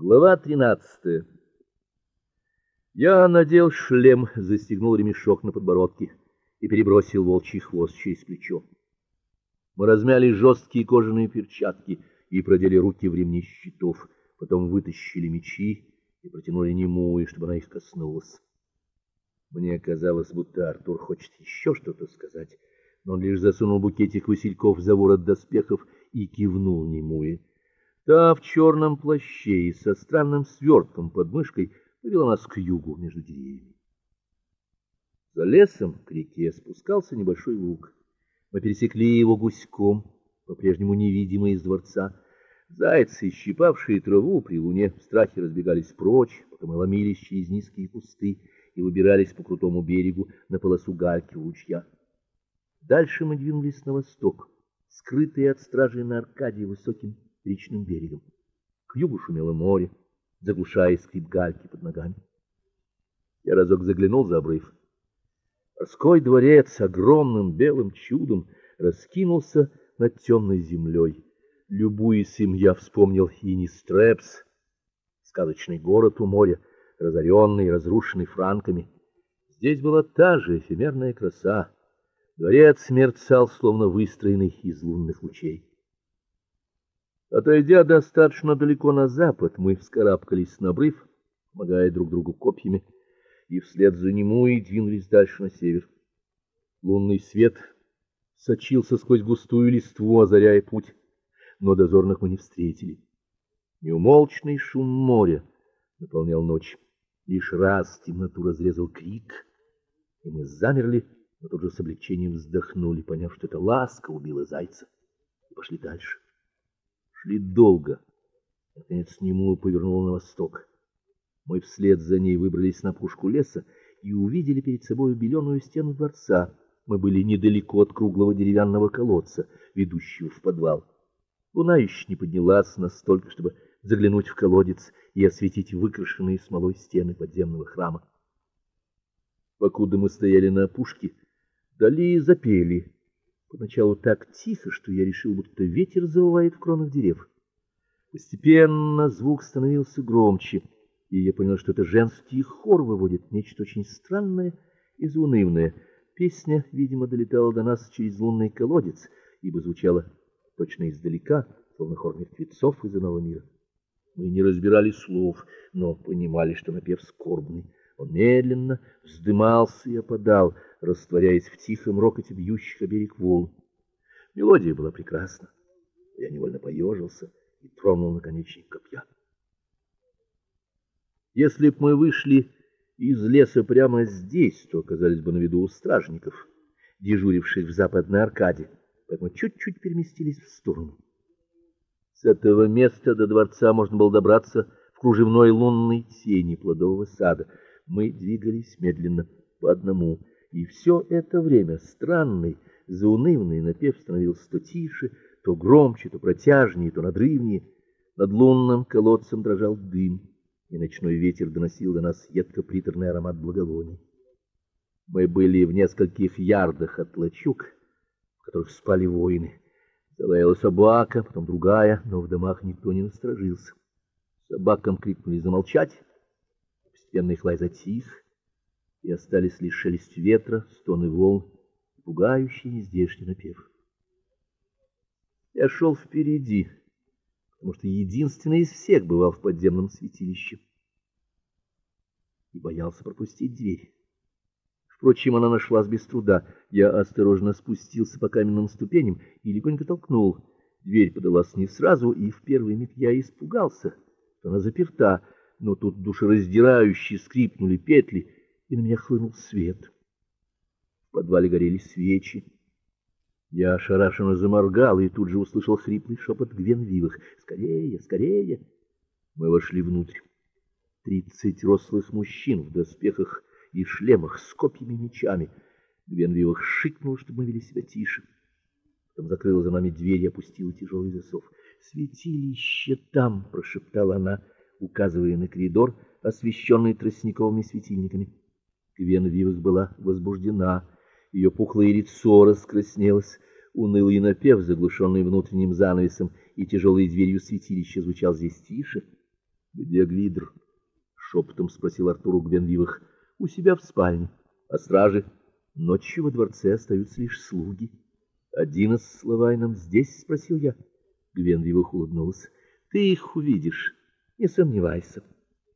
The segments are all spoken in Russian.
Глава 13. Я надел шлем, застегнул ремешок на подбородке и перебросил волчий хвост через плечо. Мы размяли жесткие кожаные перчатки и продели руки в ремни щитов, потом вытащили мечи и протянули Немуи, чтобы она их коснулась. Мне казалось, будто Артур хочет еще что-то сказать, но он лишь засунул букетик васильков за ворот доспехов и кивнул Немуи. Та в черном плаще и со странным свертком под мышкой повела нас к югу между деревьями. За лесом к реке спускался небольшой луг. Мы пересекли его гуськом, по-прежнему невидимый из дворца. Зайцы, щипавшие траву при луне, в страхе разбегались прочь, пока мы ломились через низкие кусты и выбирались по крутому берегу на полосу гальки у ручья. Дальше мы двинулись на восток, скрытые от стражей на Аркадии высоким речным берегом. К югу шумело море, заглушая скрип гальки под ногами. Я разок заглянул за обрыв. Морской дворец огромным белым чудом раскинулся над темной землей. Любуясь им, я вспомнил Инистрепс, сказочный город у моря, разоренный и разрушенный франками. Здесь была та же эфемерная краса. Дворец мерцал, словно выстроенный из лунных лучей. Отойдя достаточно далеко на запад, мы вскарабкались на обрыв, помогая друг другу копьями, и вслед за нему и двинулись дальше на север. Лунный свет сочился сквозь густую листву, озаряя путь, но дозорных мы не встретили. Неумолчный шум моря наполнял ночь. Лишь раз темноту разрезал крик, и мы замерли, но тут же с облегчением вздохнули, поняв, что это ласка убила зайца, и пошли дальше. Шли долго. Наконец Немула повернула на восток. Мы вслед за ней выбрались на пушку леса и увидели перед собой беленую стену дворца. Мы были недалеко от круглого деревянного колодца, ведущего в подвал. Луна еще не поднялась настолько, чтобы заглянуть в колодец и осветить выкрашенные смолой стены подземного храма. Покуда мы стояли на опушке, вдали запели Поначалу так тихо, что я решил, будто ветер завывает в кронах деревьев. Постепенно звук становился громче, и я понял, что это женский хор выводит нечто очень странное и заунывное. Песня, видимо, долетала до нас через лунный колодец, ибо звучала точно издалека, словно хор мертвецов из иного мира. Мы не разбирали слов, но понимали, что напев скорбный. Он медленно вздымался и опадал, растворяясь в тихом рокоте бьющих о берег волн. Мелодия была прекрасна. Я невольно поежился и тронул наконечник копья. Если б мы вышли из леса прямо здесь, то оказались бы на виду у стражников, дежуривших в западной аркаде, поэтому чуть-чуть переместились в сторону. С этого места до дворца можно было добраться в кружевной лунной тени плодового сада. Мы двигались медленно по одному и все это время странный, заунывный напев становился то тише, то громче, то протяжнее, то надрывнее. Над лунным колодцем дрожал дым, и ночной ветер доносил до нас едко-приторный аромат благовоний. Мы были в нескольких ярдах от лачуг, в которых спали воины. Залаяла собака, потом другая, но в домах никто не насторожился. Собакам крикнули замолчать. Постепенно их лай затих и остались лишь шелест ветра, стоны волн пугающий нездешний напев. Я шел впереди, потому что единственный из всех бывал в подземном святилище и боялся пропустить дверь. Впрочем, она нашлась без труда. Я осторожно спустился по каменным ступеням и легонько толкнул. Дверь подалась не сразу, и в первый миг я испугался, что она заперта, но тут душераздирающе скрипнули петли, и на меня хлынул свет. В подвале горели свечи. Я ошарашенно заморгал и тут же услышал хриплый шепот Гвенвивых: "Скорее, скорее!" Мы вошли внутрь. Тридцать рослых мужчин в доспехах и шлемах с копьями и мечами. Гвенвивых шикнул, чтобы мы вели себя тише. Потом закрыла за нами дверь и опустила тяжелый засов. "Святилище там", прошептала она, указывая на коридор, освещенный тростниковыми светильниками. Квен Вивас была возбуждена, ее пухлое лицо раскраснелось, унылый напев, заглушенный внутренним занавесом и тяжелой дверью святилища, звучал здесь тише. Где Гвидр? шепотом спросил Артур у Гвенвивых. У себя в спальне. А стражи? Ночью во дворце остаются лишь слуги. Один с Славайном здесь, спросил я. Гвенвивых улыбнулась. Ты их увидишь, не сомневайся.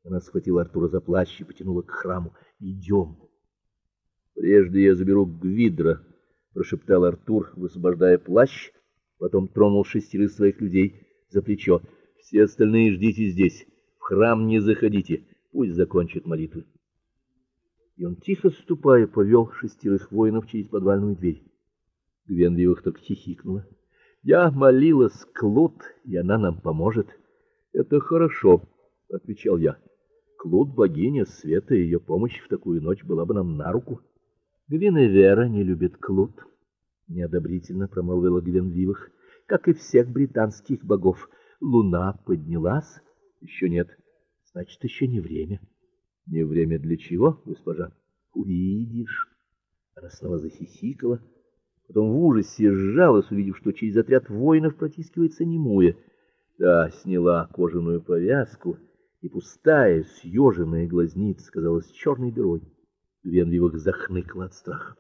Она схватила Артура за плащ и потянула к храму. Идем. Прежде я заберу Гвидра, прошептал Артур, высвобождая плащ, потом тронул шестерых своих людей за плечо. Все остальные ждите здесь. В храм не заходите, пусть закончат молитвы. И он тихо ступая повел шестерых воинов через подвальную дверь. Гвенвивых только хихикнула. Я молилась Клод, и она нам поможет. Это хорошо, отвечал я. Клод богиня света, и ее помощь в такую ночь была бы нам на руку. Гвиневера не любит Клод, неодобрительно промолвила Гвенвивых, как и всех британских богов. Луна поднялась? Еще нет. Значит, еще не время. Не время для чего, госпожа? Увидишь. Она снова захихикала, потом в ужасе сжалась, увидев, что через отряд воинов протискивается немуя. Та сняла кожаную повязку, и пустая, съеженная глазница казалась черной дырой. Венвивых захныкала от страха.